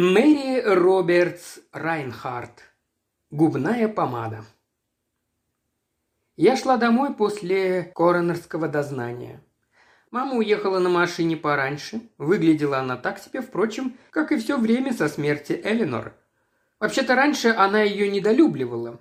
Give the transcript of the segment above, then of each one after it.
Мэри Робертс Райнхард. Губная помада. Я шла домой после коронерского дознания. Мама уехала на машине пораньше. Выглядела она так себе, впрочем, как и все время со смерти Эленор. Вообще-то раньше она ее недолюбливала.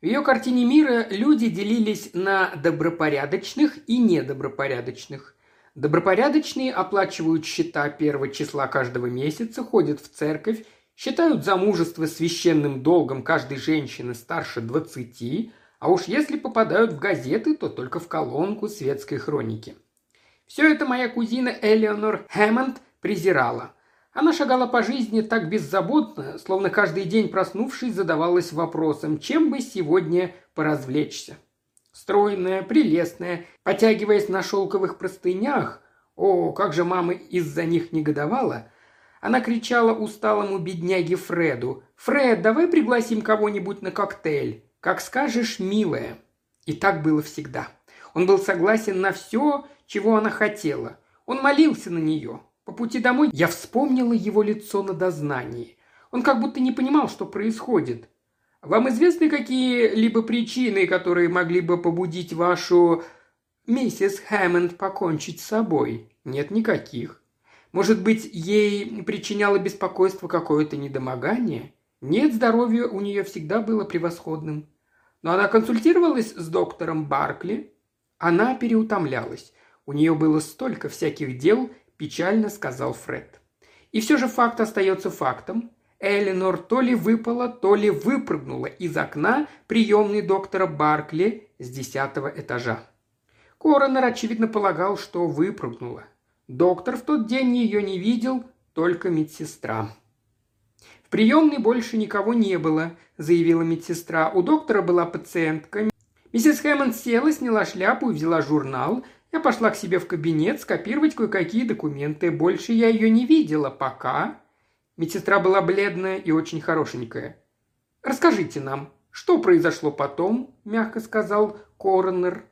В ее картине мира люди делились на добропорядочных и недобропорядочных. Добропорядочные оплачивают счета первого числа каждого месяца, ходят в церковь, считают замужество священным долгом каждой женщины старше 20, а уж если попадают в газеты, то только в колонку светской хроники. Все это моя кузина Элеонор Хэммонд презирала. Она шагала по жизни так беззаботно, словно каждый день проснувшись задавалась вопросом, чем бы сегодня поразвлечься. Стройная, прелестная, потягиваясь на шелковых простынях, о, как же мама из-за них негодовала, она кричала усталому бедняге Фреду, «Фред, давай пригласим кого-нибудь на коктейль. Как скажешь, милая». И так было всегда. Он был согласен на все, чего она хотела. Он молился на нее. По пути домой я вспомнила его лицо на дознании. Он как будто не понимал, что происходит. Вам известны какие-либо причины, которые могли бы побудить вашу миссис Хэммонд покончить с собой? Нет никаких. Может быть, ей причиняло беспокойство какое-то недомогание? Нет, здоровье у нее всегда было превосходным. Но она консультировалась с доктором Баркли. Она переутомлялась. У нее было столько всяких дел, печально сказал Фред. И все же факт остается фактом. Эленор то ли выпала, то ли выпрыгнула из окна приемной доктора Баркли с десятого этажа. Коронер, очевидно, полагал, что выпрыгнула. Доктор в тот день ее не видел, только медсестра. «В приемной больше никого не было», – заявила медсестра. «У доктора была пациентка. Миссис Хэммонд села, сняла шляпу и взяла журнал. Я пошла к себе в кабинет скопировать кое-какие документы. Больше я ее не видела, пока...» Медсестра была бледная и очень хорошенькая. «Расскажите нам, что произошло потом?» – мягко сказал коронер.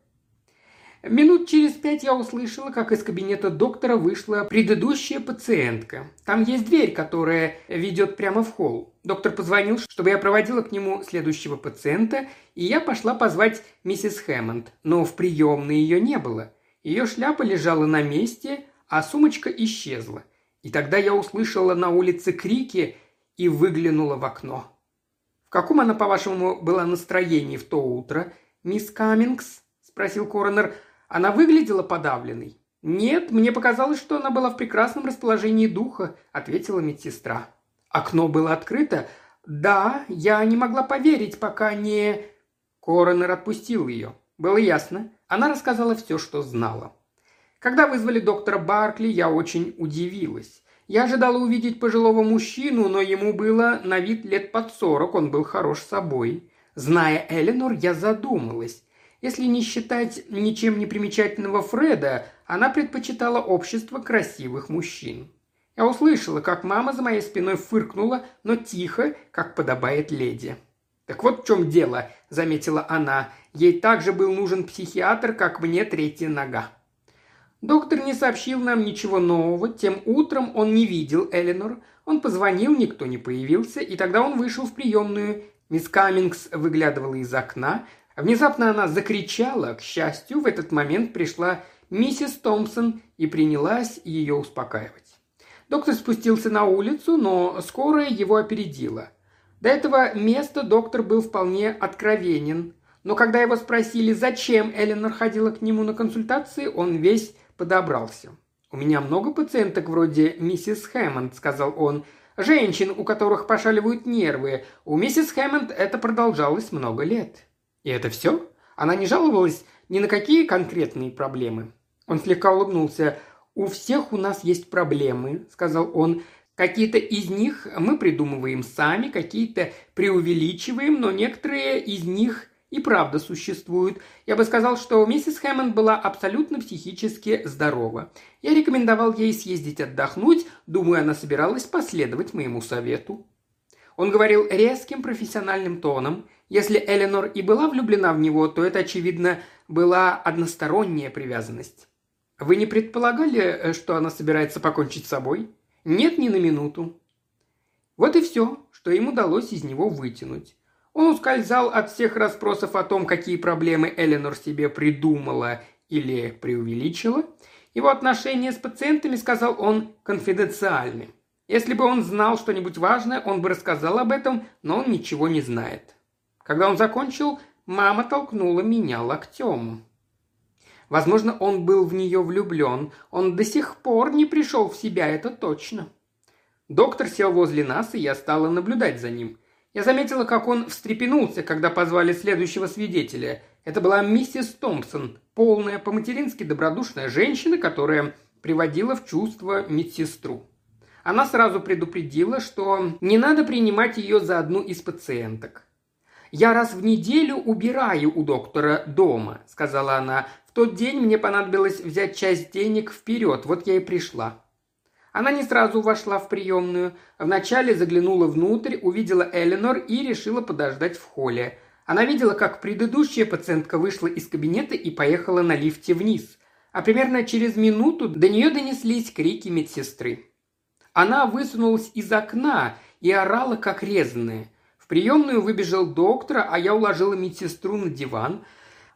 Минут через пять я услышала, как из кабинета доктора вышла предыдущая пациентка. Там есть дверь, которая ведет прямо в холл. Доктор позвонил, чтобы я проводила к нему следующего пациента, и я пошла позвать миссис Хэммонд, но в приемной ее не было. Ее шляпа лежала на месте, а сумочка исчезла. И тогда я услышала на улице крики и выглянула в окно. «В каком она, по-вашему, была настроении в то утро, мисс Каммингс?» – спросил коронер. «Она выглядела подавленной?» «Нет, мне показалось, что она была в прекрасном расположении духа», – ответила медсестра. «Окно было открыто?» «Да, я не могла поверить, пока не...» Коронер отпустил ее. Было ясно. Она рассказала все, что знала. Когда вызвали доктора Баркли, я очень удивилась. Я ожидала увидеть пожилого мужчину, но ему было на вид лет под сорок, он был хорош собой. Зная Эленор, я задумалась. Если не считать ничем не примечательного Фреда, она предпочитала общество красивых мужчин. Я услышала, как мама за моей спиной фыркнула, но тихо, как подобает леди. «Так вот в чем дело», – заметила она. «Ей также был нужен психиатр, как мне третья нога». Доктор не сообщил нам ничего нового. Тем утром он не видел Эленор. Он позвонил, никто не появился, и тогда он вышел в приемную. Мисс Каммингс выглядывала из окна. Внезапно она закричала. К счастью, в этот момент пришла миссис Томпсон и принялась ее успокаивать. Доктор спустился на улицу, но скорая его опередила. До этого места доктор был вполне откровенен. Но когда его спросили, зачем Эленор ходила к нему на консультации, он весь подобрался. «У меня много пациенток вроде миссис Хэммонд», — сказал он. «Женщин, у которых пошаливают нервы. У миссис Хэммонд это продолжалось много лет». «И это все? Она не жаловалась ни на какие конкретные проблемы?» Он слегка улыбнулся. «У всех у нас есть проблемы», — сказал он. Какие-то из них мы придумываем сами, какие-то преувеличиваем, но некоторые из них и правда существуют. Я бы сказал, что миссис Хэммонд была абсолютно психически здорова. Я рекомендовал ей съездить отдохнуть, думаю, она собиралась последовать моему совету. Он говорил резким профессиональным тоном. Если Эленор и была влюблена в него, то это, очевидно, была односторонняя привязанность. Вы не предполагали, что она собирается покончить с собой? Нет, ни на минуту. Вот и все, что им удалось из него вытянуть. Он ускользал от всех расспросов о том, какие проблемы Эленор себе придумала или преувеличила. Его отношения с пациентами, сказал он, конфиденциальны. Если бы он знал что-нибудь важное, он бы рассказал об этом, но он ничего не знает. Когда он закончил, мама толкнула меня локтем. Возможно, он был в нее влюблен. Он до сих пор не пришел в себя, это точно. Доктор сел возле нас, и я стала наблюдать за ним. Я заметила, как он встрепенулся, когда позвали следующего свидетеля. Это была миссис Томпсон, полная, по-матерински добродушная женщина, которая приводила в чувство медсестру. Она сразу предупредила, что не надо принимать ее за одну из пациенток. «Я раз в неделю убираю у доктора дома», – сказала она. «В тот день мне понадобилось взять часть денег вперед, вот я и пришла». Она не сразу вошла в приемную. Вначале заглянула внутрь, увидела Эленор и решила подождать в холле. Она видела, как предыдущая пациентка вышла из кабинета и поехала на лифте вниз. А примерно через минуту до нее донеслись крики медсестры. Она высунулась из окна и орала, как резаная – приемную выбежал доктор, а я уложила медсестру на диван.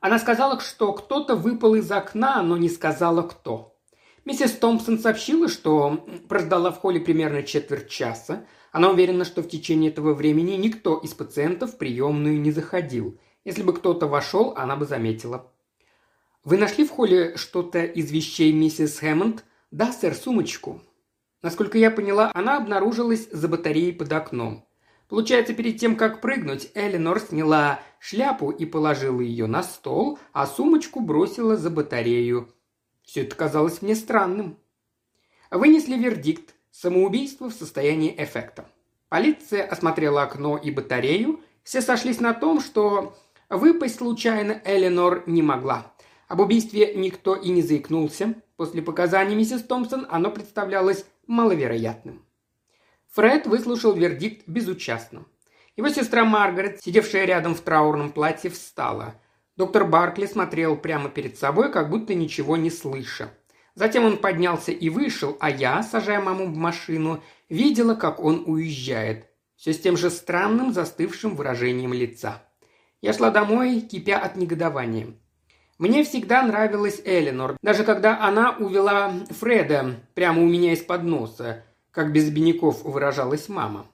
Она сказала, что кто-то выпал из окна, но не сказала кто. Миссис Томпсон сообщила, что прождала в холле примерно четверть часа. Она уверена, что в течение этого времени никто из пациентов в приемную не заходил. Если бы кто-то вошел, она бы заметила. «Вы нашли в холле что-то из вещей миссис Хэммонд?» «Да, сэр, сумочку». Насколько я поняла, она обнаружилась за батареей под окном. Получается, перед тем, как прыгнуть, Эленор сняла шляпу и положила ее на стол, а сумочку бросила за батарею. Все это казалось мне странным. Вынесли вердикт «Самоубийство в состоянии эффекта». Полиция осмотрела окно и батарею. Все сошлись на том, что выпасть случайно Эленор не могла. Об убийстве никто и не заикнулся. После показаний миссис Томпсон оно представлялось маловероятным. Фред выслушал вердикт безучастно. Его сестра Маргарет, сидевшая рядом в траурном платье, встала. Доктор Баркли смотрел прямо перед собой, как будто ничего не слыша. Затем он поднялся и вышел, а я, сажая маму в машину, видела, как он уезжает. Все с тем же странным застывшим выражением лица. Я шла домой, кипя от негодования. Мне всегда нравилась Эленор, даже когда она увела Фреда прямо у меня из-под носа как без обиняков выражалась мама.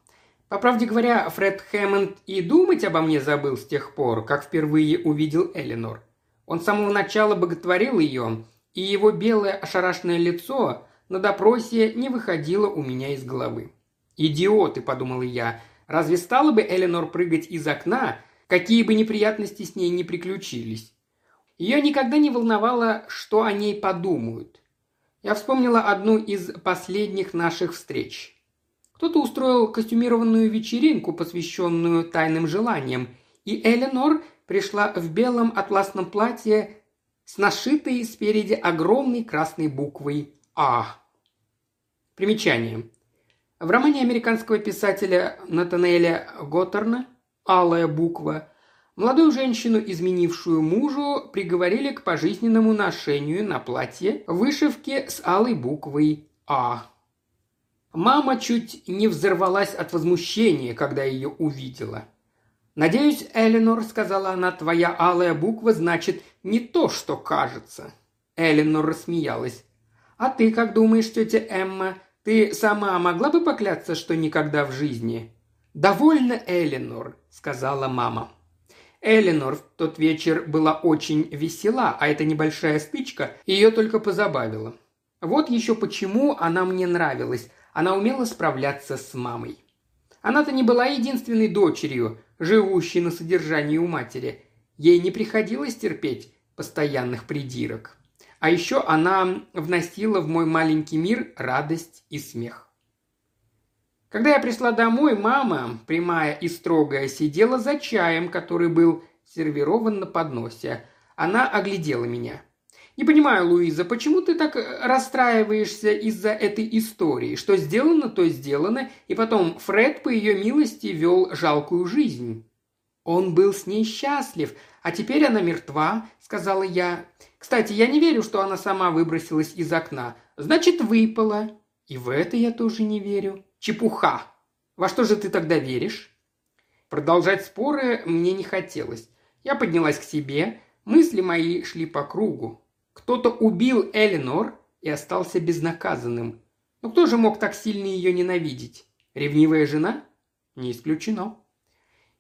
По правде говоря, Фред Хэммонд и думать обо мне забыл с тех пор, как впервые увидел Эленор. Он с самого начала боготворил ее, и его белое ошарашенное лицо на допросе не выходило у меня из головы. «Идиоты», — подумала я, — «разве стала бы Эленор прыгать из окна, какие бы неприятности с ней не приключились?» Ее никогда не волновало, что о ней подумают. Я вспомнила одну из последних наших встреч. Кто-то устроил костюмированную вечеринку, посвященную тайным желаниям, и Эленор пришла в белом атласном платье с нашитой спереди огромной красной буквой «А». Примечание. В романе американского писателя Натанаэля Готтерна «Алая буква» Молодую женщину, изменившую мужу, приговорили к пожизненному ношению на платье вышивки с алой буквой «А». Мама чуть не взорвалась от возмущения, когда ее увидела. «Надеюсь, Эленор, — сказала она, — твоя алая буква значит не то, что кажется». Эленор рассмеялась. «А ты как думаешь, тетя Эмма? Ты сама могла бы покляться, что никогда в жизни?» «Довольно, Эленор», — сказала мама. Эленор в тот вечер была очень весела, а эта небольшая стычка ее только позабавила. Вот еще почему она мне нравилась. Она умела справляться с мамой. Она-то не была единственной дочерью, живущей на содержании у матери. Ей не приходилось терпеть постоянных придирок. А еще она вносила в мой маленький мир радость и смех. Когда я пришла домой, мама, прямая и строгая, сидела за чаем, который был сервирован на подносе. Она оглядела меня. «Не понимаю, Луиза, почему ты так расстраиваешься из-за этой истории? Что сделано, то сделано, и потом Фред, по ее милости, вел жалкую жизнь». «Он был с ней счастлив, а теперь она мертва», — сказала я. «Кстати, я не верю, что она сама выбросилась из окна. Значит, выпала». «И в это я тоже не верю». Чепуха. Во что же ты тогда веришь?» Продолжать споры мне не хотелось. Я поднялась к себе, мысли мои шли по кругу. Кто-то убил Эленор и остался безнаказанным. Но кто же мог так сильно ее ненавидеть? Ревнивая жена? Не исключено.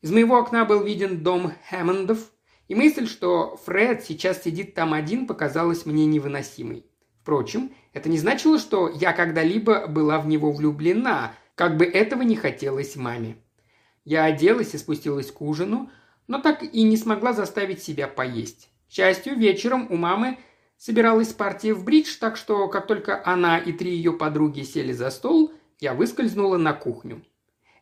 Из моего окна был виден дом Хэммондов, и мысль, что Фред сейчас сидит там один, показалась мне невыносимой. Впрочем, это не значило, что я когда-либо была в него влюблена, как бы этого не хотелось маме. Я оделась и спустилась к ужину, но так и не смогла заставить себя поесть. К счастью, вечером у мамы собиралась партия в бридж, так что, как только она и три ее подруги сели за стол, я выскользнула на кухню.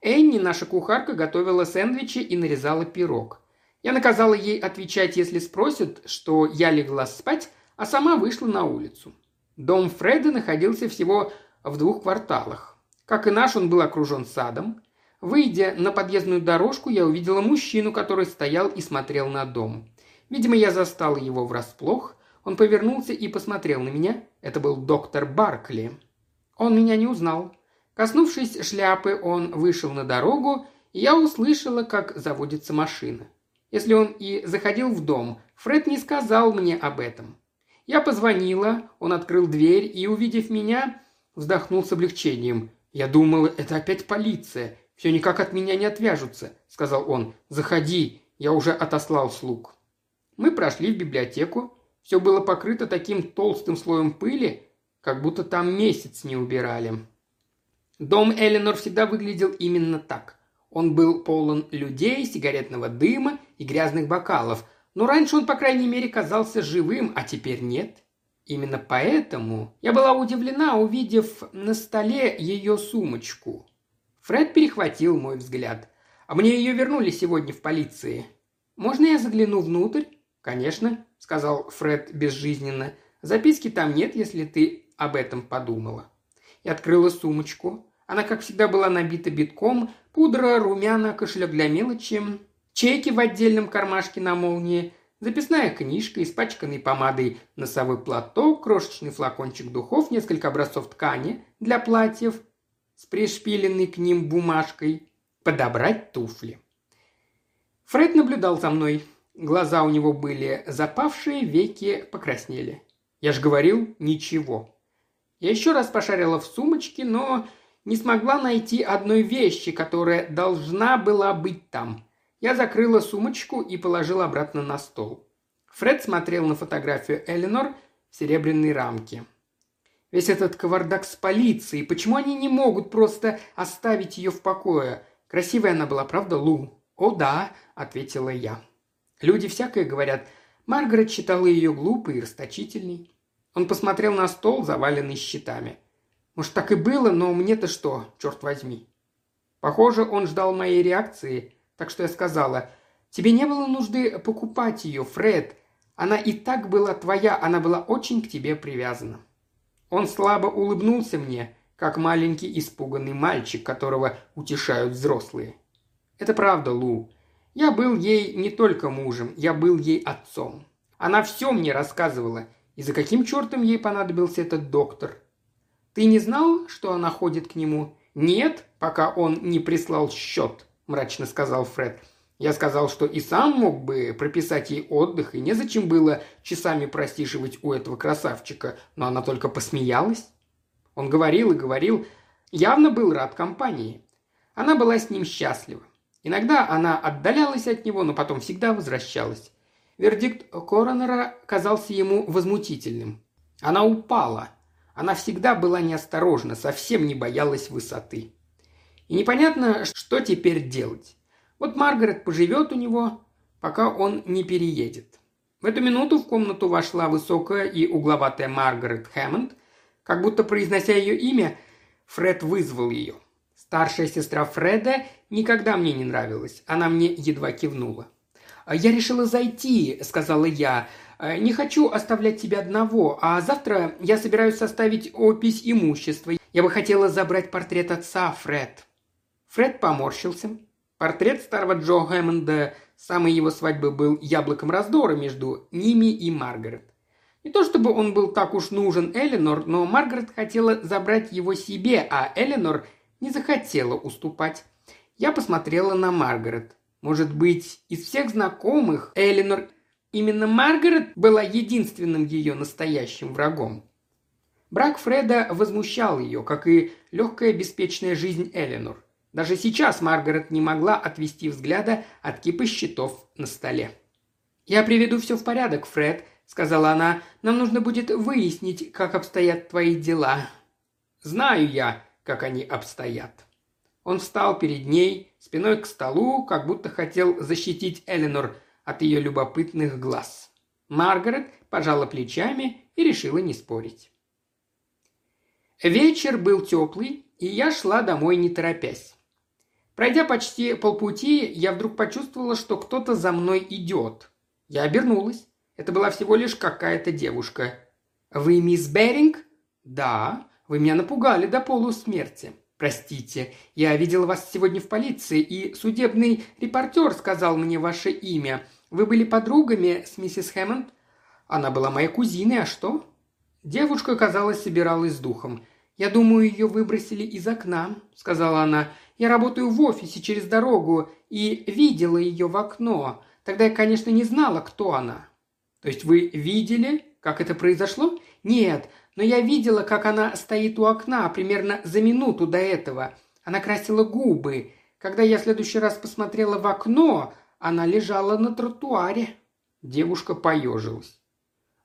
Энни, наша кухарка, готовила сэндвичи и нарезала пирог. Я наказала ей отвечать, если спросят, что я легла спать, а сама вышла на улицу. Дом Фреда находился всего в двух кварталах. Как и наш, он был окружен садом. Выйдя на подъездную дорожку, я увидела мужчину, который стоял и смотрел на дом. Видимо, я застала его врасплох. Он повернулся и посмотрел на меня. Это был доктор Баркли. Он меня не узнал. Коснувшись шляпы, он вышел на дорогу, и я услышала, как заводится машина. Если он и заходил в дом, Фред не сказал мне об этом. Я позвонила, он открыл дверь и, увидев меня, вздохнул с облегчением. «Я думал, это опять полиция. Все никак от меня не отвяжутся», — сказал он. «Заходи, я уже отослал слуг». Мы прошли в библиотеку. Все было покрыто таким толстым слоем пыли, как будто там месяц не убирали. Дом Эленор всегда выглядел именно так. Он был полон людей, сигаретного дыма и грязных бокалов, но раньше он, по крайней мере, казался живым, а теперь нет. Именно поэтому я была удивлена, увидев на столе ее сумочку. Фред перехватил мой взгляд. А мне ее вернули сегодня в полиции. «Можно я загляну внутрь?» «Конечно», — сказал Фред безжизненно. «Записки там нет, если ты об этом подумала». И открыла сумочку. Она, как всегда, была набита битком, пудра, румяна, кошелек для мелочи, чеки в отдельном кармашке на молнии, записная книжка, испачканный помадой носовой платок, крошечный флакончик духов, несколько образцов ткани для платьев с пришпиленной к ним бумажкой, подобрать туфли. Фред наблюдал за мной. Глаза у него были запавшие, веки покраснели. Я ж говорил, ничего. Я еще раз пошарила в сумочке, но не смогла найти одной вещи, которая должна была быть там. Я закрыла сумочку и положила обратно на стол. Фред смотрел на фотографию Эленор в серебряной рамке. Весь этот кавардак с полицией, почему они не могут просто оставить ее в покое? Красивая она была, правда, Лу? О да, ответила я. Люди всякое говорят. Маргарет считала ее глупой и расточительной. Он посмотрел на стол, заваленный щитами – может, так и было, но мне-то что, черт возьми. Похоже, он ждал моей реакции, так что я сказала, «Тебе не было нужды покупать ее, Фред. Она и так была твоя, она была очень к тебе привязана». Он слабо улыбнулся мне, как маленький испуганный мальчик, которого утешают взрослые. «Это правда, Лу. Я был ей не только мужем, я был ей отцом. Она все мне рассказывала, и за каким чертом ей понадобился этот доктор – ты не знал, что она ходит к нему?» «Нет, пока он не прислал счет», – мрачно сказал Фред. Я сказал, что и сам мог бы прописать ей отдых, и незачем было часами просиживать у этого красавчика, но она только посмеялась. Он говорил и говорил, явно был рад компании. Она была с ним счастлива. Иногда она отдалялась от него, но потом всегда возвращалась. Вердикт коронера казался ему возмутительным. Она упала – она всегда была неосторожна, совсем не боялась высоты. И непонятно, что теперь делать. Вот Маргарет поживет у него, пока он не переедет. В эту минуту в комнату вошла высокая и угловатая Маргарет Хэммонд. Как будто произнося ее имя, Фред вызвал ее. Старшая сестра Фреда никогда мне не нравилась. Она мне едва кивнула. «Я решила зайти», — сказала я. Э, не хочу оставлять тебя одного, а завтра я собираюсь составить опись имущества. Я бы хотела забрать портрет отца, Фред». Фред поморщился. Портрет старого Джо Хэммонда самой его свадьбы был яблоком раздора между ними и Маргарет. Не то чтобы он был так уж нужен Эленор, но Маргарет хотела забрать его себе, а Эленор не захотела уступать. Я посмотрела на Маргарет. Может быть, из всех знакомых Эленор именно Маргарет была единственным ее настоящим врагом. Брак Фреда возмущал ее, как и легкая беспечная жизнь Эленор. Даже сейчас Маргарет не могла отвести взгляда от кипы счетов на столе. «Я приведу все в порядок, Фред», — сказала она. «Нам нужно будет выяснить, как обстоят твои дела». «Знаю я, как они обстоят». Он встал перед ней, спиной к столу, как будто хотел защитить Эленор от ее любопытных глаз. Маргарет пожала плечами и решила не спорить. Вечер был теплый, и я шла домой не торопясь. Пройдя почти полпути, я вдруг почувствовала, что кто-то за мной идет. Я обернулась. Это была всего лишь какая-то девушка. «Вы мисс Беринг?» «Да. Вы меня напугали до полусмерти». «Простите, я видела вас сегодня в полиции, и судебный репортер сказал мне ваше имя. Вы были подругами с миссис Хэммонд?» «Она была моей кузиной, а что?» Девушка, казалось, собиралась с духом. «Я думаю, ее выбросили из окна», — сказала она. Я работаю в офисе через дорогу и видела ее в окно. Тогда я, конечно, не знала, кто она». «То есть вы видели, как это произошло?» «Нет, но я видела, как она стоит у окна примерно за минуту до этого. Она красила губы. Когда я в следующий раз посмотрела в окно, она лежала на тротуаре». Девушка поежилась.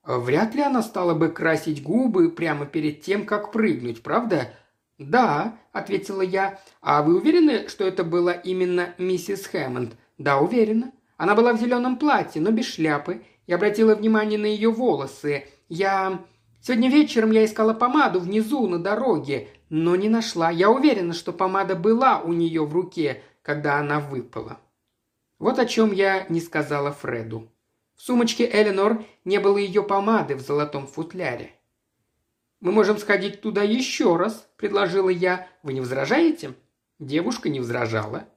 Вряд ли она стала бы красить губы прямо перед тем, как прыгнуть, правда? «Да», – ответила я. «А вы уверены, что это была именно миссис Хэммонд?» «Да, уверена. Она была в зеленом платье, но без шляпы. Я обратила внимание на ее волосы. Я... Сегодня вечером я искала помаду внизу, на дороге, но не нашла. Я уверена, что помада была у нее в руке, когда она выпала». Вот о чем я не сказала Фреду. В сумочке Эленор не было ее помады в золотом футляре. «Мы можем сходить туда еще раз», – предложила я. «Вы не возражаете?» Девушка не возражала,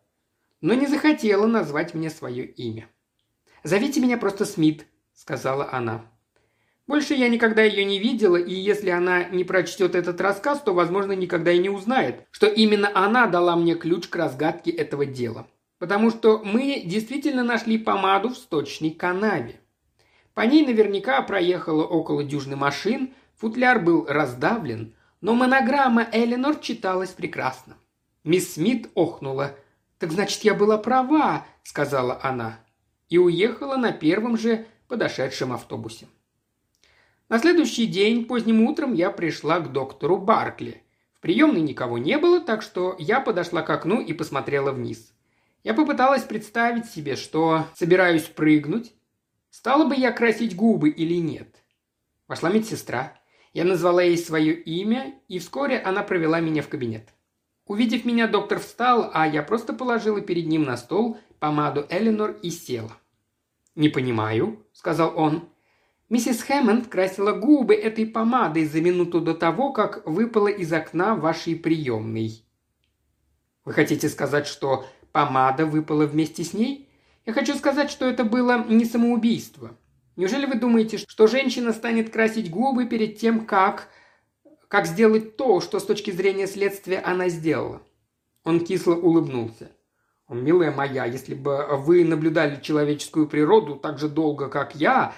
но не захотела назвать мне свое имя. «Зовите меня просто Смит», – сказала она. Больше я никогда ее не видела, и если она не прочтет этот рассказ, то, возможно, никогда и не узнает, что именно она дала мне ключ к разгадке этого дела. Потому что мы действительно нашли помаду в сточной канаве. По ней наверняка проехало около дюжины машин – Футляр был раздавлен, но монограмма Эленор читалась прекрасно. Мисс Смит охнула. «Так значит, я была права», — сказала она. И уехала на первом же подошедшем автобусе. На следующий день, поздним утром, я пришла к доктору Баркли. В приемной никого не было, так что я подошла к окну и посмотрела вниз. Я попыталась представить себе, что собираюсь прыгнуть. Стала бы я красить губы или нет? Вошла медсестра. Я назвала ей свое имя, и вскоре она провела меня в кабинет. Увидев меня, доктор встал, а я просто положила перед ним на стол помаду Эленор и села. «Не понимаю», — сказал он. «Миссис Хэммонд красила губы этой помадой за минуту до того, как выпала из окна вашей приемной». «Вы хотите сказать, что помада выпала вместе с ней?» «Я хочу сказать, что это было не самоубийство. Неужели вы думаете, что женщина станет красить губы перед тем, как... как сделать то, что с точки зрения следствия она сделала?» Он кисло улыбнулся. «Милая моя, если бы вы наблюдали человеческую природу так же долго, как я,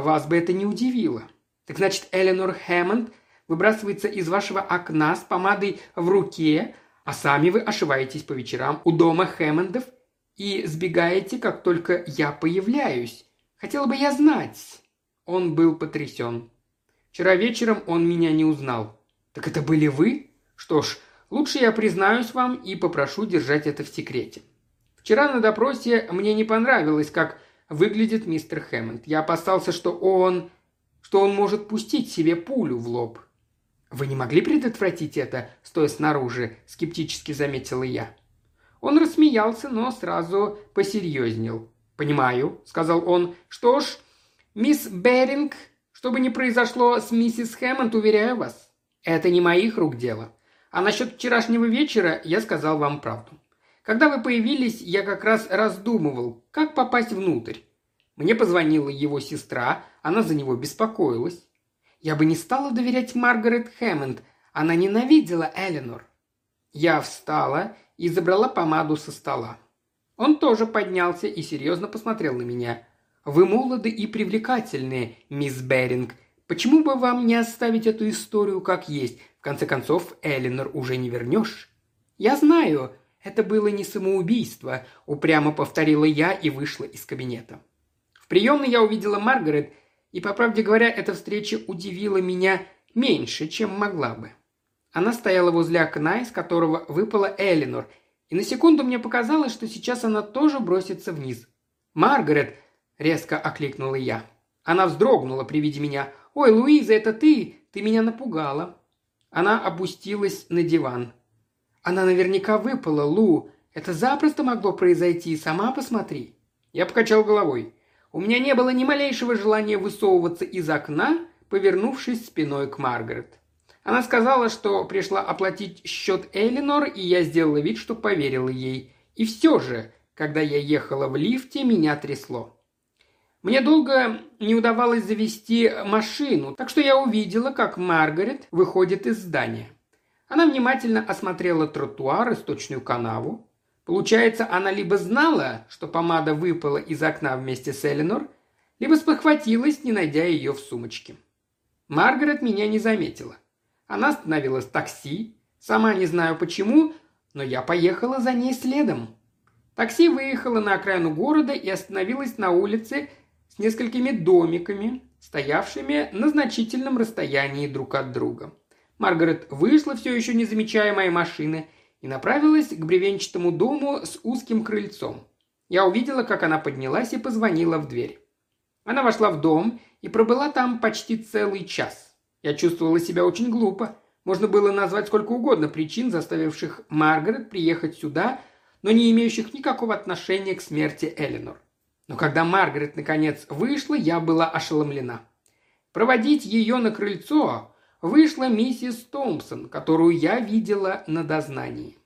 вас бы это не удивило. Так значит, Эленор Хэммонд выбрасывается из вашего окна с помадой в руке, а сами вы ошиваетесь по вечерам у дома Хэммондов и сбегаете, как только я появляюсь. Хотела бы я знать». Он был потрясен. Вчера вечером он меня не узнал. «Так это были вы? Что ж, лучше я признаюсь вам и попрошу держать это в секрете. Вчера на допросе мне не понравилось, как выглядит мистер Хэммонд. Я опасался, что он... что он может пустить себе пулю в лоб. «Вы не могли предотвратить это, стоя снаружи?» – скептически заметила я. Он рассмеялся, но сразу посерьезнел. «Понимаю», — сказал он. «Что ж, мисс Беринг, что бы ни произошло с миссис Хэммонд, уверяю вас, это не моих рук дело. А насчет вчерашнего вечера я сказал вам правду. Когда вы появились, я как раз раздумывал, как попасть внутрь. Мне позвонила его сестра, она за него беспокоилась. Я бы не стала доверять Маргарет Хэммонд, она ненавидела Эленор. Я встала и забрала помаду со стола. Он тоже поднялся и серьезно посмотрел на меня. «Вы молоды и привлекательны, мисс Беринг. Почему бы вам не оставить эту историю как есть? В конце концов, Эллинор уже не вернешь». «Я знаю, это было не самоубийство», – упрямо повторила я и вышла из кабинета. В приемной я увидела Маргарет, и, по правде говоря, эта встреча удивила меня меньше, чем могла бы. Она стояла возле окна, из которого выпала Эллинор, и на секунду мне показалось, что сейчас она тоже бросится вниз. «Маргарет!» – резко окликнула я. Она вздрогнула при виде меня. «Ой, Луиза, это ты! Ты меня напугала!» Она опустилась на диван. «Она наверняка выпала, Лу. Это запросто могло произойти, сама посмотри». Я покачал головой. У меня не было ни малейшего желания высовываться из окна, повернувшись спиной к Маргарет. Она сказала, что пришла оплатить счет Элинор, и я сделала вид, что поверила ей. И все же, когда я ехала в лифте, меня трясло. Мне долго не удавалось завести машину, так что я увидела, как Маргарет выходит из здания. Она внимательно осмотрела тротуар и сточную канаву. Получается, она либо знала, что помада выпала из окна вместе с Эленор, либо спохватилась, не найдя ее в сумочке. Маргарет меня не заметила. Она остановилась в такси. Сама не знаю почему, но я поехала за ней следом. Такси выехало на окраину города и остановилось на улице с несколькими домиками, стоявшими на значительном расстоянии друг от друга. Маргарет вышла, все еще не машины, и направилась к бревенчатому дому с узким крыльцом. Я увидела, как она поднялась и позвонила в дверь. Она вошла в дом и пробыла там почти целый час. Я чувствовала себя очень глупо. Можно было назвать сколько угодно причин, заставивших Маргарет приехать сюда, но не имеющих никакого отношения к смерти Эленор. Но когда Маргарет наконец вышла, я была ошеломлена. Проводить ее на крыльцо вышла миссис Томпсон, которую я видела на дознании.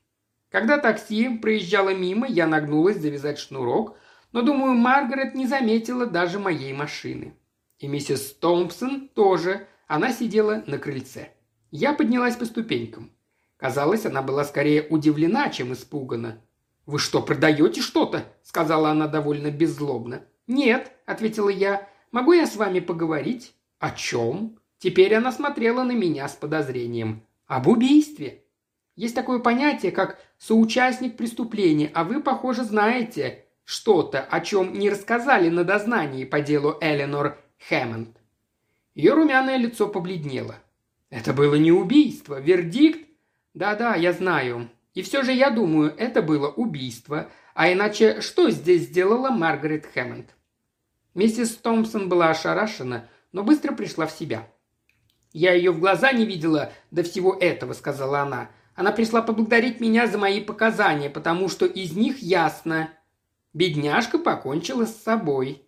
Когда такси проезжало мимо, я нагнулась завязать шнурок, но, думаю, Маргарет не заметила даже моей машины. И миссис Томпсон тоже, она сидела на крыльце. Я поднялась по ступенькам. Казалось, она была скорее удивлена, чем испугана. «Вы что, продаете что-то?» – сказала она довольно беззлобно. «Нет», – ответила я. «Могу я с вами поговорить?» «О чем?» Теперь она смотрела на меня с подозрением. «Об убийстве». Есть такое понятие, как соучастник преступления, а вы, похоже, знаете что-то, о чем не рассказали на дознании по делу Эленор Хэммонд. Ее румяное лицо побледнело. Это было не убийство, вердикт? Да-да, я знаю. И все же я думаю, это было убийство. А иначе что здесь сделала Маргарет Хэммонд? Миссис Томпсон была ошарашена, но быстро пришла в себя. «Я ее в глаза не видела до всего этого», — сказала она. «Она пришла поблагодарить меня за мои показания, потому что из них ясно. Бедняжка покончила с собой.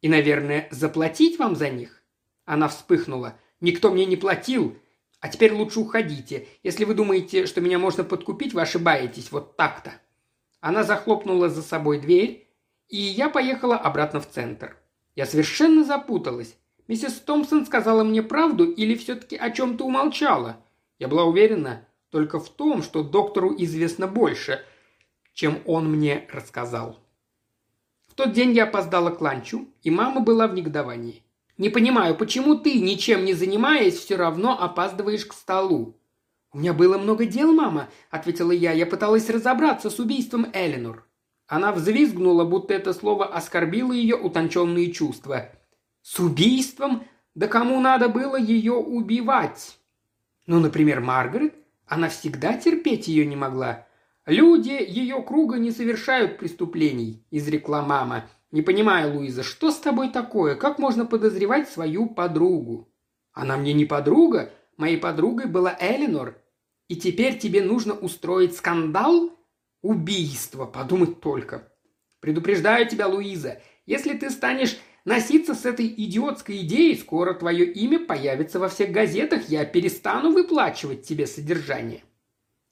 И, наверное, заплатить вам за них?» Она вспыхнула. «Никто мне не платил. А теперь лучше уходите. Если вы думаете, что меня можно подкупить, вы ошибаетесь. Вот так-то». Она захлопнула за собой дверь, и я поехала обратно в центр. Я совершенно запуталась. Миссис Томпсон сказала мне правду или все-таки о чем-то умолчала? Я была уверена только в том, что доктору известно больше, чем он мне рассказал. В тот день я опоздала к ланчу, и мама была в негодовании. Не понимаю, почему ты, ничем не занимаясь, все равно опаздываешь к столу?» «У меня было много дел, мама», — ответила я. «Я пыталась разобраться с убийством Эленор». Она взвизгнула, будто это слово оскорбило ее утонченные чувства. «С убийством? Да кому надо было ее убивать?» «Ну, например, Маргарет. Она всегда терпеть ее не могла. Люди ее круга не совершают преступлений», — изрекла мама. «Не понимаю, Луиза, что с тобой такое? Как можно подозревать свою подругу?» «Она мне не подруга. Моей подругой была Элинор. И теперь тебе нужно устроить скандал? Убийство, подумать только. Предупреждаю тебя, Луиза, если ты станешь носиться с этой идиотской идеей, скоро твое имя появится во всех газетах, я перестану выплачивать тебе содержание».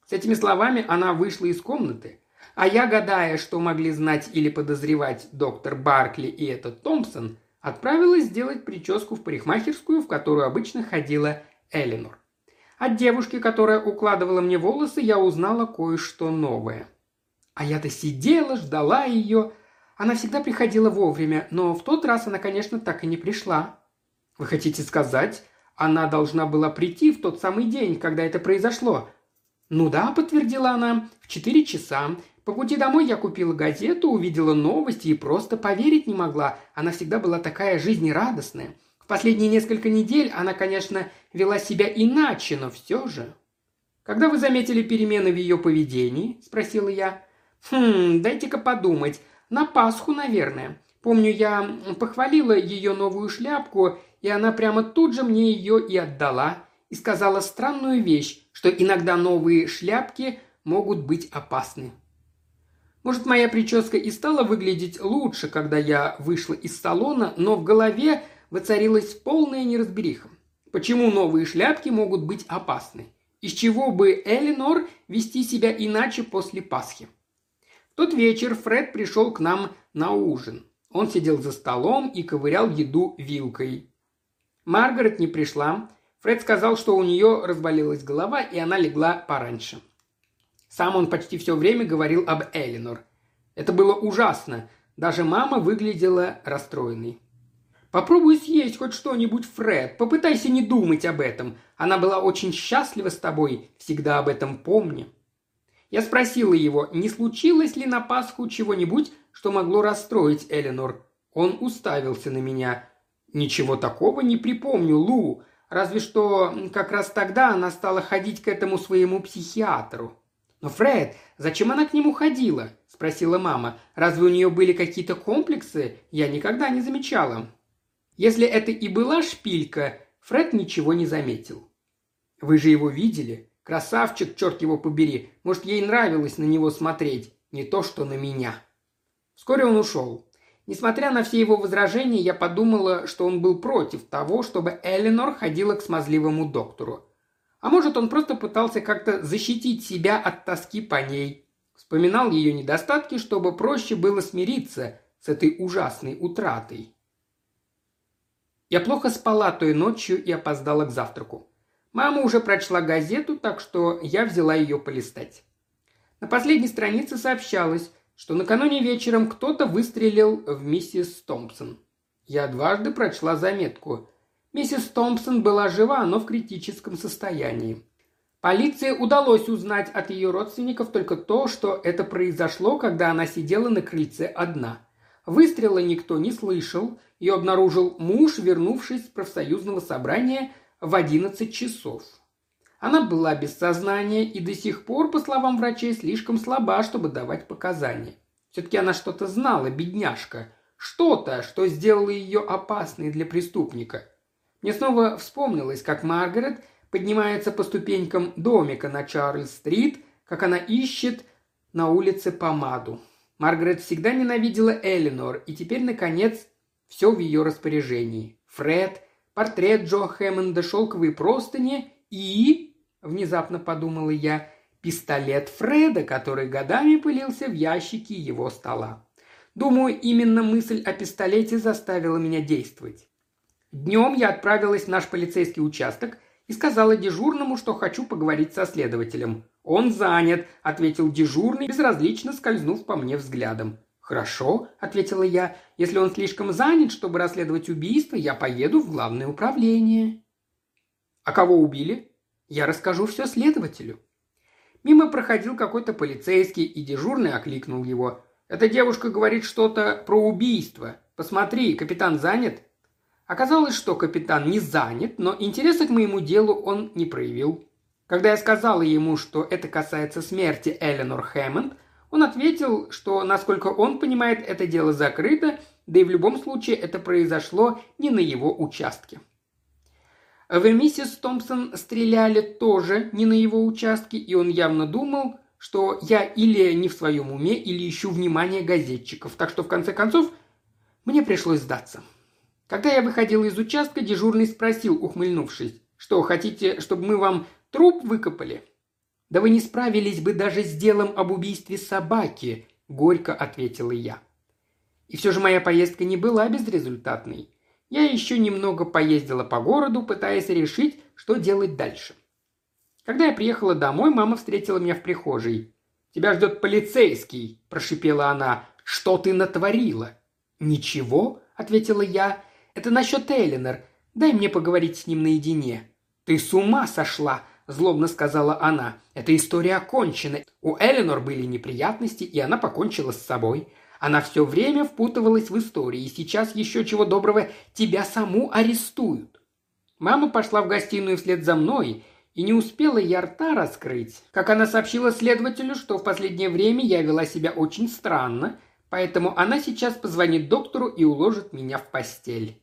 С этими словами она вышла из комнаты, а я, гадая, что могли знать или подозревать доктор Баркли и этот Томпсон, отправилась сделать прическу в парикмахерскую, в которую обычно ходила Элинор. От девушки, которая укладывала мне волосы, я узнала кое-что новое. А я-то сидела, ждала ее. Она всегда приходила вовремя, но в тот раз она, конечно, так и не пришла. Вы хотите сказать, она должна была прийти в тот самый день, когда это произошло? Ну да, подтвердила она, в четыре часа. По пути домой я купила газету, увидела новости и просто поверить не могла. Она всегда была такая жизнерадостная. В последние несколько недель она, конечно, вела себя иначе, но все же. «Когда вы заметили перемены в ее поведении?» – спросила я. «Хм, дайте-ка подумать. На Пасху, наверное. Помню, я похвалила ее новую шляпку, и она прямо тут же мне ее и отдала, и сказала странную вещь, что иногда новые шляпки могут быть опасны. Может, моя прическа и стала выглядеть лучше, когда я вышла из салона, но в голове воцарилась полная неразбериха. Почему новые шляпки могут быть опасны? Из чего бы Элинор вести себя иначе после Пасхи? Тот вечер Фред пришел к нам на ужин. Он сидел за столом и ковырял еду вилкой. Маргарет не пришла. Фред сказал, что у нее разболелась голова, и она легла пораньше. Сам он почти все время говорил об Элинор. Это было ужасно. Даже мама выглядела расстроенной. «Попробуй съесть хоть что-нибудь, Фред. Попытайся не думать об этом. Она была очень счастлива с тобой. Всегда об этом помни». Я спросила его, не случилось ли на Пасху чего-нибудь, что могло расстроить Эленор. Он уставился на меня. «Ничего такого не припомню, Лу. Разве что как раз тогда она стала ходить к этому своему психиатру». «Но, Фред, зачем она к нему ходила?» – спросила мама. «Разве у нее были какие-то комплексы? Я никогда не замечала». Если это и была шпилька, Фред ничего не заметил. «Вы же его видели? Красавчик, черт его побери. Может, ей нравилось на него смотреть. Не то, что на меня». Вскоре он ушел. Несмотря на все его возражения, я подумала, что он был против того, чтобы Эленор ходила к смазливому доктору. А может, он просто пытался как-то защитить себя от тоски по ней. Вспоминал ее недостатки, чтобы проще было смириться с этой ужасной утратой. Я плохо спала той ночью и опоздала к завтраку. Мама уже прочла газету, так что я взяла ее полистать. На последней странице сообщалось, что накануне вечером кто-то выстрелил в миссис Томпсон. Я дважды прочла заметку. Миссис Томпсон была жива, но в критическом состоянии. Полиции удалось узнать от ее родственников только то, что это произошло, когда она сидела на крыльце одна. Выстрела никто не слышал, ее обнаружил муж, вернувшись с профсоюзного собрания в 11 часов. Она была без сознания и до сих пор, по словам врачей, слишком слаба, чтобы давать показания. Все-таки она что-то знала, бедняжка. Что-то, что сделало ее опасной для преступника – мне снова вспомнилось, как Маргарет поднимается по ступенькам домика на Чарльз-стрит, как она ищет на улице помаду. Маргарет всегда ненавидела Элинор, и теперь, наконец, все в ее распоряжении. Фред, портрет Джо Хэммонда, шелковые простыни и... Внезапно подумала я, пистолет Фреда, который годами пылился в ящике его стола. Думаю, именно мысль о пистолете заставила меня действовать. Днем я отправилась в наш полицейский участок и сказала дежурному, что хочу поговорить со следователем. «Он занят», – ответил дежурный, безразлично скользнув по мне взглядом. «Хорошо», – ответила я. «Если он слишком занят, чтобы расследовать убийство, я поеду в главное управление». «А кого убили?» «Я расскажу все следователю». Мимо проходил какой-то полицейский, и дежурный окликнул его. «Эта девушка говорит что-то про убийство. Посмотри, капитан занят?» Оказалось, что капитан не занят, но интереса к моему делу он не проявил. Когда я сказала ему, что это касается смерти Эленор Хэммонд, он ответил, что, насколько он понимает, это дело закрыто, да и в любом случае это произошло не на его участке. В миссис Томпсон стреляли тоже не на его участке, и он явно думал, что я или не в своем уме, или ищу внимание газетчиков. Так что, в конце концов, мне пришлось сдаться. Когда я выходил из участка, дежурный спросил, ухмыльнувшись, «Что, хотите, чтобы мы вам труп выкопали?» «Да вы не справились бы даже с делом об убийстве собаки», – горько ответила я. И все же моя поездка не была безрезультатной. Я еще немного поездила по городу, пытаясь решить, что делать дальше. Когда я приехала домой, мама встретила меня в прихожей. «Тебя ждет полицейский», – прошипела она. «Что ты натворила?» «Ничего», – ответила я. «Это насчет Эллинор. Дай мне поговорить с ним наедине». «Ты с ума сошла!» – злобно сказала она. «Эта история окончена. У Эленор были неприятности, и она покончила с собой. Она все время впутывалась в истории, и сейчас еще чего доброго тебя саму арестуют». Мама пошла в гостиную вслед за мной, и не успела я рта раскрыть, как она сообщила следователю, что в последнее время я вела себя очень странно, поэтому она сейчас позвонит доктору и уложит меня в постель.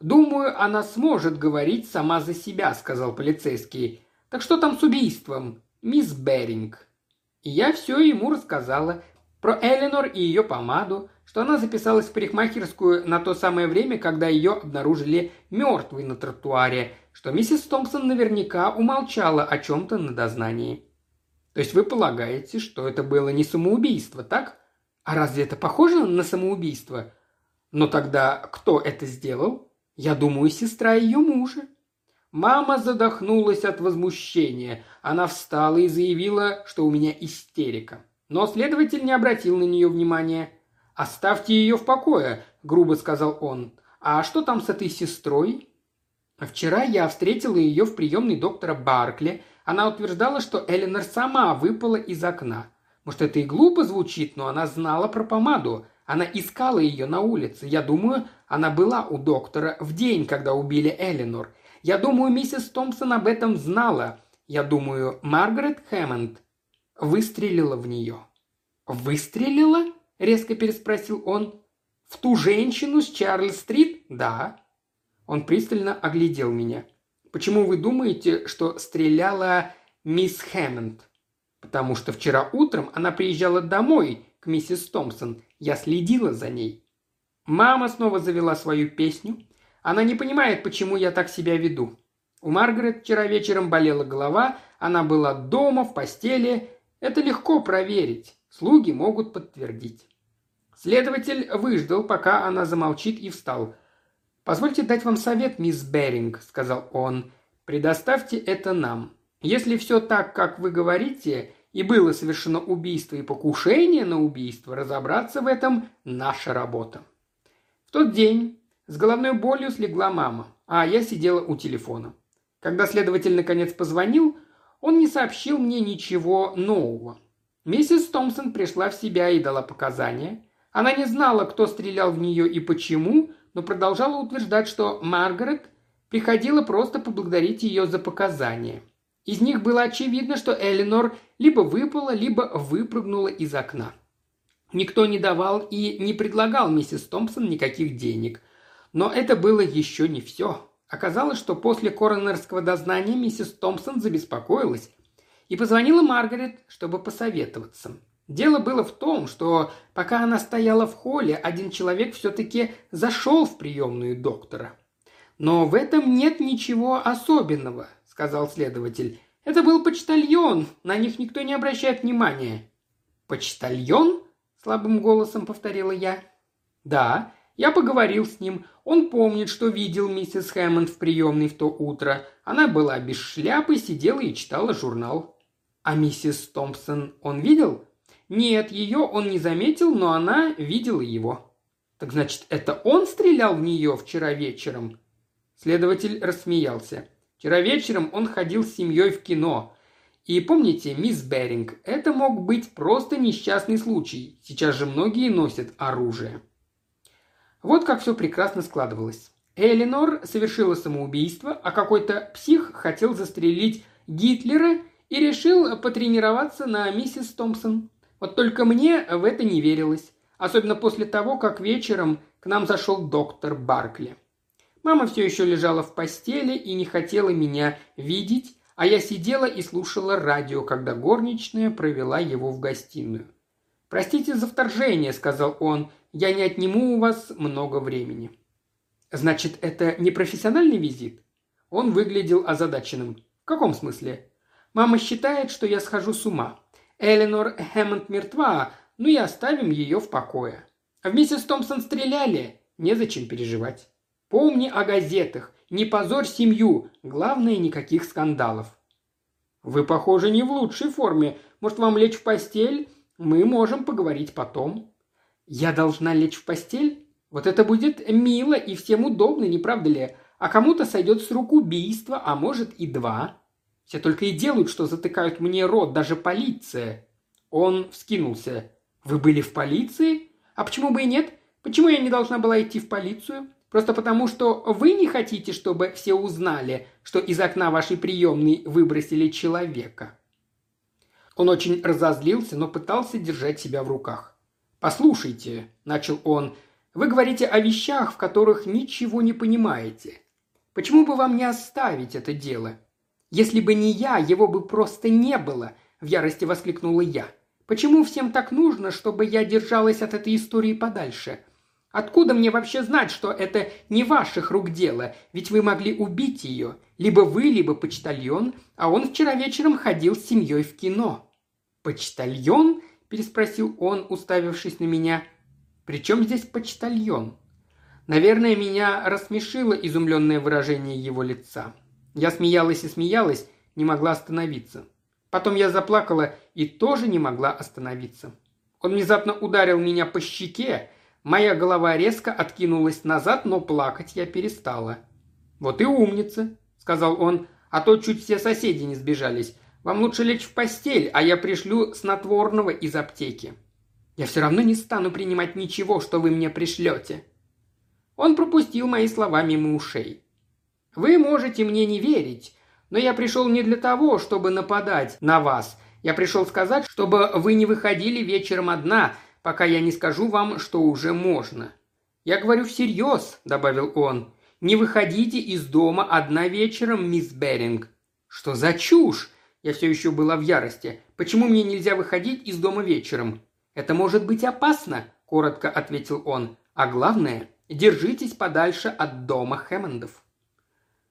«Думаю, она сможет говорить сама за себя», — сказал полицейский. «Так что там с убийством, мисс Беринг?» И я все ему рассказала. Про Эленор и ее помаду, что она записалась в парикмахерскую на то самое время, когда ее обнаружили мертвой на тротуаре, что миссис Томпсон наверняка умолчала о чем-то на дознании. То есть вы полагаете, что это было не самоубийство, так? А разве это похоже на самоубийство? Но тогда кто это сделал? Я думаю, сестра ее мужа. Мама задохнулась от возмущения. Она встала и заявила, что у меня истерика. Но следователь не обратил на нее внимания. «Оставьте ее в покое», – грубо сказал он. «А что там с этой сестрой?» «Вчера я встретила ее в приемной доктора Баркли. Она утверждала, что Эленор сама выпала из окна. Может, это и глупо звучит, но она знала про помаду. Она искала ее на улице. Я думаю, она была у доктора в день, когда убили Эленор. Я думаю, миссис Томпсон об этом знала. Я думаю, Маргарет Хэммонд выстрелила в нее». «Выстрелила?» – резко переспросил он. «В ту женщину с Чарльз-стрит?» «Да». Он пристально оглядел меня. «Почему вы думаете, что стреляла мисс Хэммонд?» «Потому что вчера утром она приезжала домой к миссис Томпсон. Я следила за ней». Мама снова завела свою песню. Она не понимает, почему я так себя веду. У Маргарет вчера вечером болела голова, она была дома, в постели, это легко проверить. Слуги могут подтвердить. Следователь выждал, пока она замолчит и встал. «Позвольте дать вам совет, мисс Беринг», — сказал он. «Предоставьте это нам. Если все так, как вы говорите, и было совершено убийство и покушение на убийство, разобраться в этом – наша работа». В тот день с головной болью слегла мама, а я сидела у телефона. Когда следователь наконец позвонил, он не сообщил мне ничего нового. Миссис Томпсон пришла в себя и дала показания. Она не знала, кто стрелял в нее и почему, но продолжала утверждать, что Маргарет приходила просто поблагодарить ее за показания. Из них было очевидно, что Эленор либо выпала, либо выпрыгнула из окна. Никто не давал и не предлагал миссис Томпсон никаких денег. Но это было еще не все. Оказалось, что после коронерского дознания миссис Томпсон забеспокоилась и позвонила Маргарет, чтобы посоветоваться. Дело было в том, что пока она стояла в холле, один человек все-таки зашел в приемную доктора. «Но в этом нет ничего особенного», — сказал следователь. «Это был почтальон, на них никто не обращает внимания». «Почтальон?» – слабым голосом повторила я. «Да, я поговорил с ним. Он помнит, что видел миссис Хэммонд в приемной в то утро. Она была без шляпы, сидела и читала журнал. А миссис Томпсон он видел? Нет, ее он не заметил, но она видела его. Так значит, это он стрелял в нее вчера вечером? Следователь рассмеялся. Вчера вечером он ходил с семьей в кино. И помните, мисс Беринг, это мог быть просто несчастный случай. Сейчас же многие носят оружие. Вот как все прекрасно складывалось. Элинор совершила самоубийство, а какой-то псих хотел застрелить Гитлера и решил потренироваться на миссис Томпсон. Вот только мне в это не верилось. Особенно после того, как вечером к нам зашел доктор Баркли. Мама все еще лежала в постели и не хотела меня видеть, а я сидела и слушала радио, когда горничная провела его в гостиную. «Простите за вторжение», — сказал он. «Я не отниму у вас много времени». «Значит, это не профессиональный визит?» Он выглядел озадаченным. «В каком смысле?» «Мама считает, что я схожу с ума. Эленор Хэммонд мертва, ну и оставим ее в покое. А вместе с Томпсон стреляли, незачем переживать. Помни о газетах, не позорь семью, главное, никаких скандалов». «Вы, похоже, не в лучшей форме. Может, вам лечь в постель? Мы можем поговорить потом». «Я должна лечь в постель? Вот это будет мило и всем удобно, не правда ли? А кому-то сойдет с рук убийство, а может и два. Все только и делают, что затыкают мне рот, даже полиция». Он вскинулся. «Вы были в полиции? А почему бы и нет? Почему я не должна была идти в полицию? Просто потому, что вы не хотите, чтобы все узнали, что из окна вашей приемной выбросили человека». Он очень разозлился, но пытался держать себя в руках. «Послушайте», – начал он, – «вы говорите о вещах, в которых ничего не понимаете. Почему бы вам не оставить это дело? Если бы не я, его бы просто не было», – в ярости воскликнула я. «Почему всем так нужно, чтобы я держалась от этой истории подальше? Откуда мне вообще знать, что это не ваших рук дело? Ведь вы могли убить ее. Либо вы, либо почтальон, а он вчера вечером ходил с семьей в кино». «Почтальон?» – переспросил он, уставившись на меня. «При чем здесь почтальон?» Наверное, меня рассмешило изумленное выражение его лица. Я смеялась и смеялась, не могла остановиться. Потом я заплакала и тоже не могла остановиться. Он внезапно ударил меня по щеке, Моя голова резко откинулась назад, но плакать я перестала. «Вот и умница», — сказал он, — «а то чуть все соседи не сбежались. Вам лучше лечь в постель, а я пришлю снотворного из аптеки». «Я все равно не стану принимать ничего, что вы мне пришлете». Он пропустил мои слова мимо ушей. «Вы можете мне не верить, но я пришел не для того, чтобы нападать на вас. Я пришел сказать, чтобы вы не выходили вечером одна, пока я не скажу вам, что уже можно. Я говорю всерьез, добавил он. Не выходите из дома одна вечером, мисс Беринг. Что за чушь? Я все еще была в ярости. Почему мне нельзя выходить из дома вечером? Это может быть опасно, коротко ответил он. А главное, держитесь подальше от дома Хэммондов.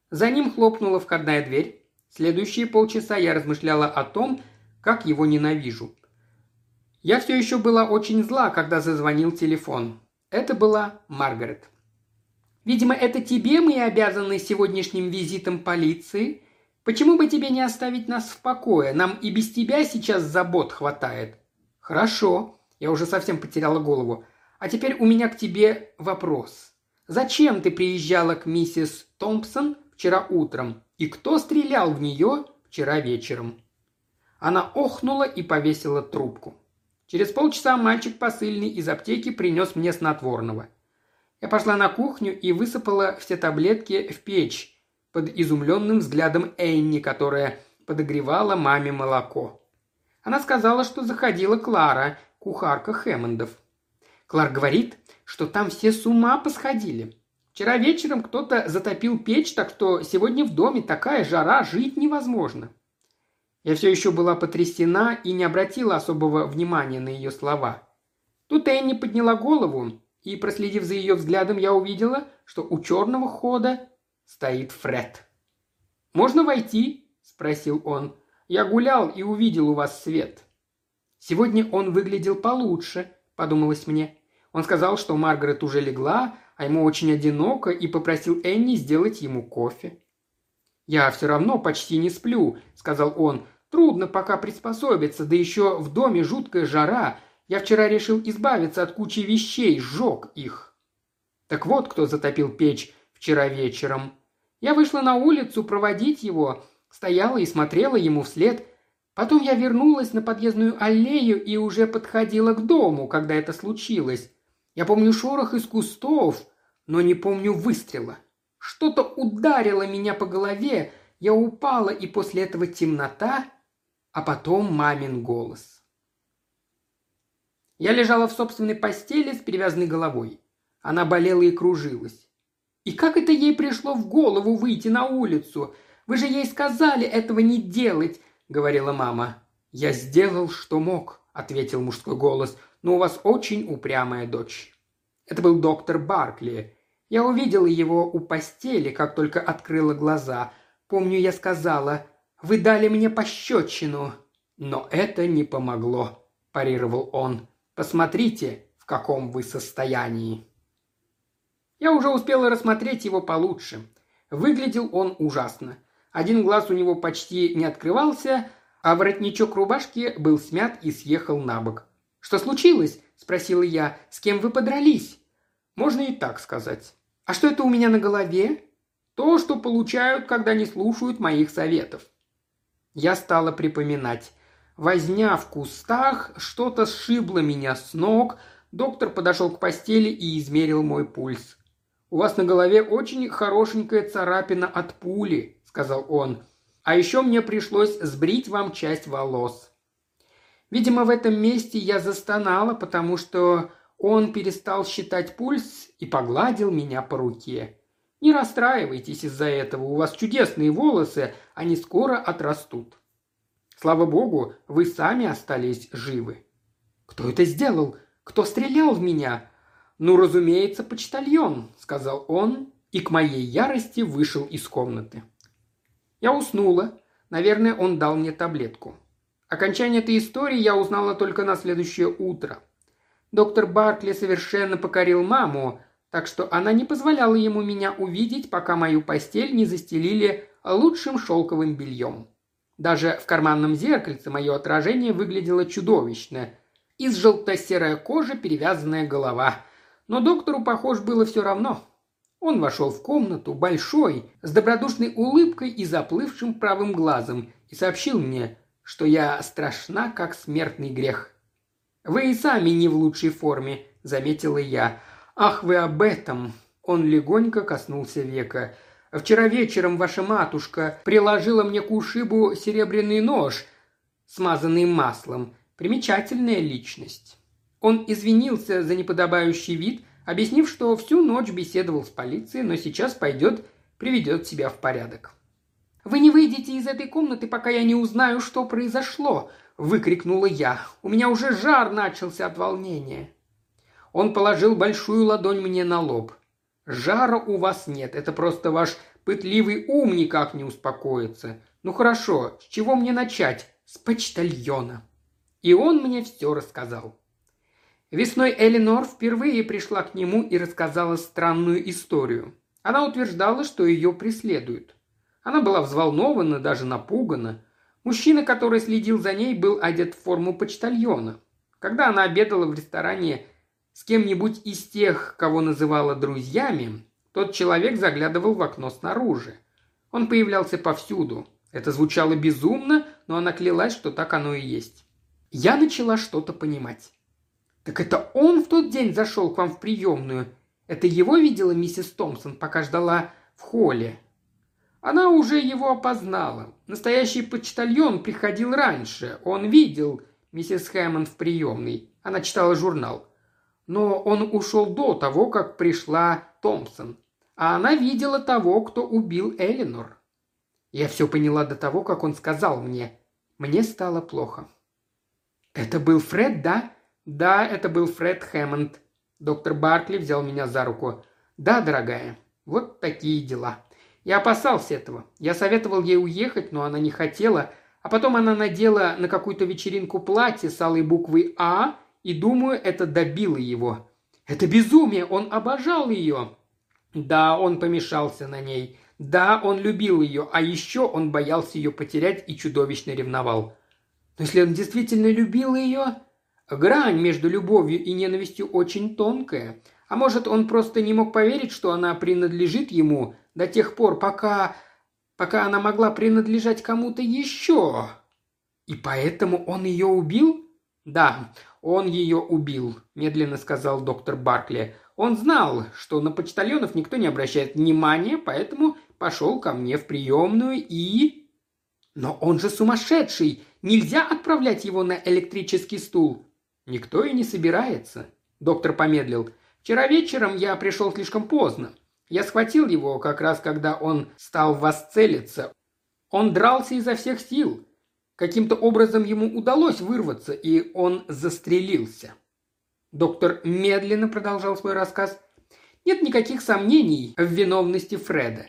За ним хлопнула входная дверь. Следующие полчаса я размышляла о том, как его ненавижу. Я все еще была очень зла, когда зазвонил телефон. Это была Маргарет. «Видимо, это тебе мы и обязаны сегодняшним визитом полиции. Почему бы тебе не оставить нас в покое? Нам и без тебя сейчас забот хватает». «Хорошо». Я уже совсем потеряла голову. «А теперь у меня к тебе вопрос. Зачем ты приезжала к миссис Томпсон вчера утром? И кто стрелял в нее вчера вечером?» Она охнула и повесила трубку. Через полчаса мальчик посыльный из аптеки принес мне снотворного. Я пошла на кухню и высыпала все таблетки в печь под изумленным взглядом Энни, которая подогревала маме молоко. Она сказала, что заходила Клара, кухарка Хэммондов. Клар говорит, что там все с ума посходили. Вчера вечером кто-то затопил печь, так что сегодня в доме такая жара, жить невозможно. Я все еще была потрясена и не обратила особого внимания на ее слова. Тут Энни подняла голову, и, проследив за ее взглядом, я увидела, что у черного хода стоит Фред. «Можно войти?» – спросил он. «Я гулял и увидел у вас свет». «Сегодня он выглядел получше», – подумалось мне. Он сказал, что Маргарет уже легла, а ему очень одиноко, и попросил Энни сделать ему кофе. «Я все равно почти не сплю», – сказал он, Трудно пока приспособиться, да еще в доме жуткая жара. Я вчера решил избавиться от кучи вещей, сжег их. Так вот, кто затопил печь вчера вечером. Я вышла на улицу проводить его, стояла и смотрела ему вслед. Потом я вернулась на подъездную аллею и уже подходила к дому, когда это случилось. Я помню шорох из кустов, но не помню выстрела. Что-то ударило меня по голове, я упала, и после этого темнота а потом мамин голос. Я лежала в собственной постели с перевязанной головой. Она болела и кружилась. И как это ей пришло в голову выйти на улицу? Вы же ей сказали этого не делать, говорила мама. Я сделал, что мог, ответил мужской голос, но у вас очень упрямая дочь. Это был доктор Баркли. Я увидела его у постели, как только открыла глаза. Помню, я сказала, вы дали мне пощечину». «Но это не помогло», – парировал он. «Посмотрите, в каком вы состоянии». Я уже успела рассмотреть его получше. Выглядел он ужасно. Один глаз у него почти не открывался, а воротничок рубашки был смят и съехал на бок. «Что случилось?» – спросила я. «С кем вы подрались?» «Можно и так сказать». «А что это у меня на голове?» «То, что получают, когда не слушают моих советов». Я стала припоминать. Возня в кустах, что-то сшибло меня с ног, доктор подошел к постели и измерил мой пульс. «У вас на голове очень хорошенькая царапина от пули», — сказал он. «А еще мне пришлось сбрить вам часть волос». Видимо, в этом месте я застонала, потому что он перестал считать пульс и погладил меня по руке. Не расстраивайтесь из-за этого, у вас чудесные волосы, они скоро отрастут. Слава богу, вы сами остались живы. Кто это сделал? Кто стрелял в меня? «Ну, разумеется, почтальон», — сказал он, и к моей ярости вышел из комнаты. Я уснула. Наверное, он дал мне таблетку. Окончание этой истории я узнала только на следующее утро. Доктор Баркли совершенно покорил маму, так что она не позволяла ему меня увидеть, пока мою постель не застелили лучшим шелковым бельем. Даже в карманном зеркальце мое отражение выглядело чудовищно. Из желто-серая кожа перевязанная голова – но доктору, похож, было все равно. Он вошел в комнату, большой, с добродушной улыбкой и заплывшим правым глазом, и сообщил мне, что я страшна, как смертный грех. «Вы и сами не в лучшей форме», — заметила я. «Ах, вы об этом!» Он легонько коснулся века. «Вчера вечером ваша матушка приложила мне к ушибу серебряный нож, смазанный маслом. Примечательная личность». Он извинился за неподобающий вид, объяснив, что всю ночь беседовал с полицией, но сейчас пойдет, приведет себя в порядок. «Вы не выйдете из этой комнаты, пока я не узнаю, что произошло!» – выкрикнула я. «У меня уже жар начался от волнения!» Он положил большую ладонь мне на лоб. «Жара у вас нет, это просто ваш пытливый ум никак не успокоится. Ну хорошо, с чего мне начать? С почтальона». И он мне все рассказал. Весной Элинор впервые пришла к нему и рассказала странную историю. Она утверждала, что ее преследуют. Она была взволнована, даже напугана. Мужчина, который следил за ней, был одет в форму почтальона. Когда она обедала в ресторане с кем-нибудь из тех, кого называла друзьями, тот человек заглядывал в окно снаружи. Он появлялся повсюду. Это звучало безумно, но она клялась, что так оно и есть. Я начала что-то понимать. «Так это он в тот день зашел к вам в приемную? Это его видела миссис Томпсон, пока ждала в холле?» Она уже его опознала. Настоящий почтальон приходил раньше. Он видел миссис Хэммонд в приемной. Она читала журнал. Но он ушел до того, как пришла Томпсон. А она видела того, кто убил Элинор. Я все поняла до того, как он сказал мне. Мне стало плохо. «Это был Фред, да?» «Да, это был Фред Хэммонд». Доктор Баркли взял меня за руку. «Да, дорогая, вот такие дела. Я опасался этого. Я советовал ей уехать, но она не хотела. А потом она надела на какую-то вечеринку платье с алой буквой «А», и, думаю, это добило его. Это безумие, он обожал ее. Да, он помешался на ней. Да, он любил ее, а еще он боялся ее потерять и чудовищно ревновал. Но если он действительно любил ее, Грань между любовью и ненавистью очень тонкая. А может, он просто не мог поверить, что она принадлежит ему до тех пор, пока... пока она могла принадлежать кому-то еще. И поэтому он ее убил? Да, он ее убил, медленно сказал доктор Баркли. Он знал, что на почтальонов никто не обращает внимания, поэтому пошел ко мне в приемную и... Но он же сумасшедший! Нельзя отправлять его на электрический стул. «Никто и не собирается», – доктор помедлил. «Вчера вечером я пришел слишком поздно. Я схватил его как раз, когда он стал вас целиться. Он дрался изо всех сил. Каким-то образом ему удалось вырваться, и он застрелился». Доктор медленно продолжал свой рассказ. «Нет никаких сомнений в виновности Фреда.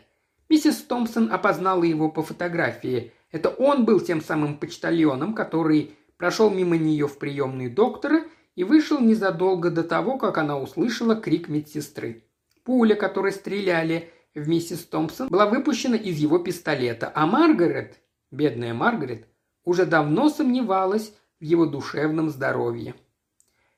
Миссис Томпсон опознала его по фотографии. Это он был тем самым почтальоном, который прошел мимо нее в приемную доктора и вышел незадолго до того, как она услышала крик медсестры. Пуля, которой стреляли, в миссис Томпсон была выпущена из его пистолета, а Маргарет, бедная Маргарет, уже давно сомневалась в его душевном здоровье.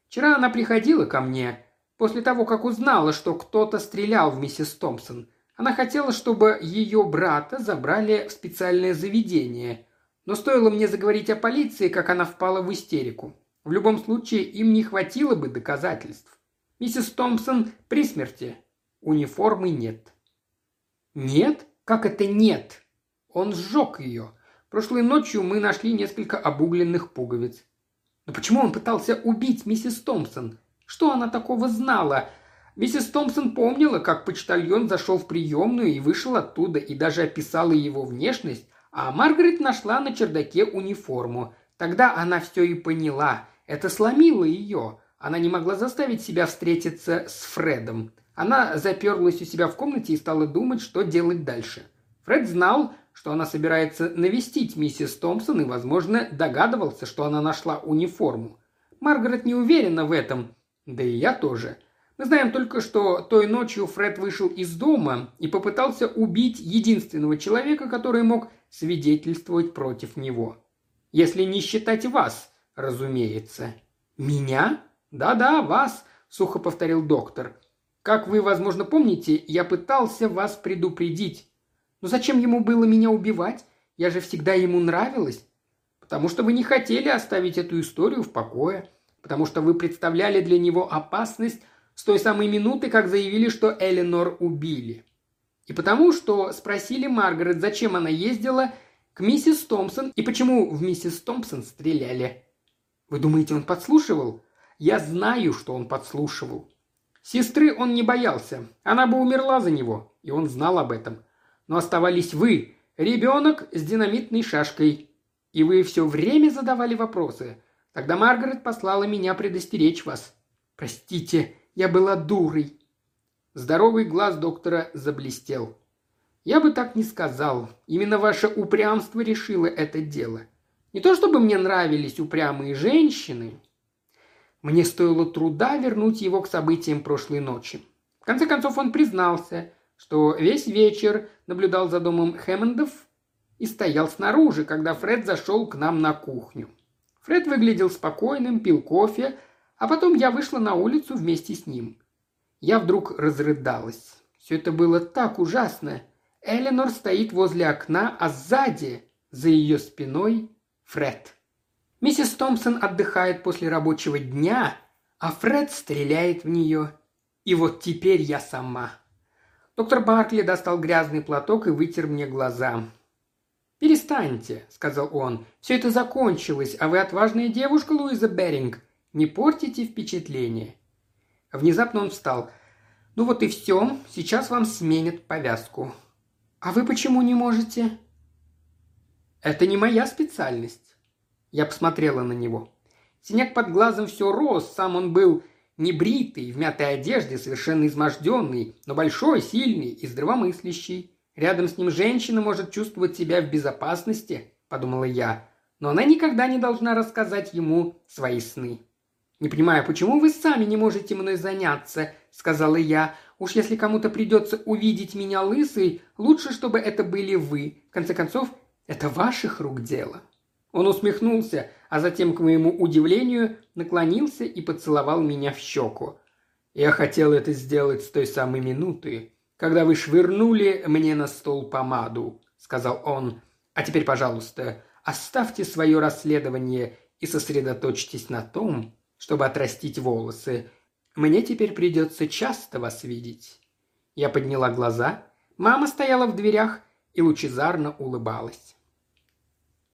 Вчера она приходила ко мне, после того, как узнала, что кто-то стрелял в миссис Томпсон. Она хотела, чтобы ее брата забрали в специальное заведение. Но стоило мне заговорить о полиции, как она впала в истерику. В любом случае, им не хватило бы доказательств. Миссис Томпсон при смерти. Униформы нет. Нет? Как это нет? Он сжег ее. Прошлой ночью мы нашли несколько обугленных пуговиц. Но почему он пытался убить миссис Томпсон? Что она такого знала? Миссис Томпсон помнила, как почтальон зашел в приемную и вышел оттуда, и даже описала его внешность, а Маргарет нашла на чердаке униформу. Тогда она все и поняла. Это сломило ее. Она не могла заставить себя встретиться с Фредом. Она заперлась у себя в комнате и стала думать, что делать дальше. Фред знал, что она собирается навестить миссис Томпсон и, возможно, догадывался, что она нашла униформу. Маргарет не уверена в этом, да и я тоже. Мы знаем только, что той ночью Фред вышел из дома и попытался убить единственного человека, который мог свидетельствовать против него. Если не считать вас, разумеется. Меня? Да-да, вас, сухо повторил доктор. Как вы, возможно, помните, я пытался вас предупредить. Но зачем ему было меня убивать? Я же всегда ему нравилась. Потому что вы не хотели оставить эту историю в покое. Потому что вы представляли для него опасность с той самой минуты, как заявили, что Эленор убили. И потому что спросили Маргарет, зачем она ездила к миссис Томпсон и почему в миссис Томпсон стреляли. Вы думаете, он подслушивал? Я знаю, что он подслушивал. Сестры он не боялся. Она бы умерла за него, и он знал об этом но оставались вы, ребенок с динамитной шашкой. И вы все время задавали вопросы. Тогда Маргарет послала меня предостеречь вас. Простите, я была дурой. Здоровый глаз доктора заблестел. Я бы так не сказал. Именно ваше упрямство решило это дело. Не то чтобы мне нравились упрямые женщины. Мне стоило труда вернуть его к событиям прошлой ночи. В конце концов он признался, что весь вечер наблюдал за домом Хэммондов и стоял снаружи, когда Фред зашел к нам на кухню. Фред выглядел спокойным, пил кофе, а потом я вышла на улицу вместе с ним. Я вдруг разрыдалась. Все это было так ужасно. Эленор стоит возле окна, а сзади, за ее спиной, Фред. Миссис Томпсон отдыхает после рабочего дня, а Фред стреляет в нее. И вот теперь я сама. Доктор Баркли достал грязный платок и вытер мне глаза. «Перестаньте», — сказал он. «Все это закончилось, а вы отважная девушка, Луиза Беринг. Не портите впечатление». Внезапно он встал. «Ну вот и все. Сейчас вам сменят повязку». «А вы почему не можете?» «Это не моя специальность». Я посмотрела на него. Синяк под глазом все рос, сам он был Небритый, в мятой одежде, совершенно изможденный, но большой, сильный и здравомыслящий. Рядом с ним женщина может чувствовать себя в безопасности, подумала я, но она никогда не должна рассказать ему свои сны. «Не понимаю, почему вы сами не можете мной заняться?» – сказала я. «Уж если кому-то придется увидеть меня лысой, лучше, чтобы это были вы. В конце концов, это ваших рук дело». Он усмехнулся, а затем, к моему удивлению, наклонился и поцеловал меня в щеку. Я хотел это сделать с той самой минуты, когда вы швырнули мне на стол помаду, сказал он. А теперь, пожалуйста, оставьте свое расследование и сосредоточьтесь на том, чтобы отрастить волосы. Мне теперь придется часто вас видеть. Я подняла глаза. Мама стояла в дверях и лучезарно улыбалась.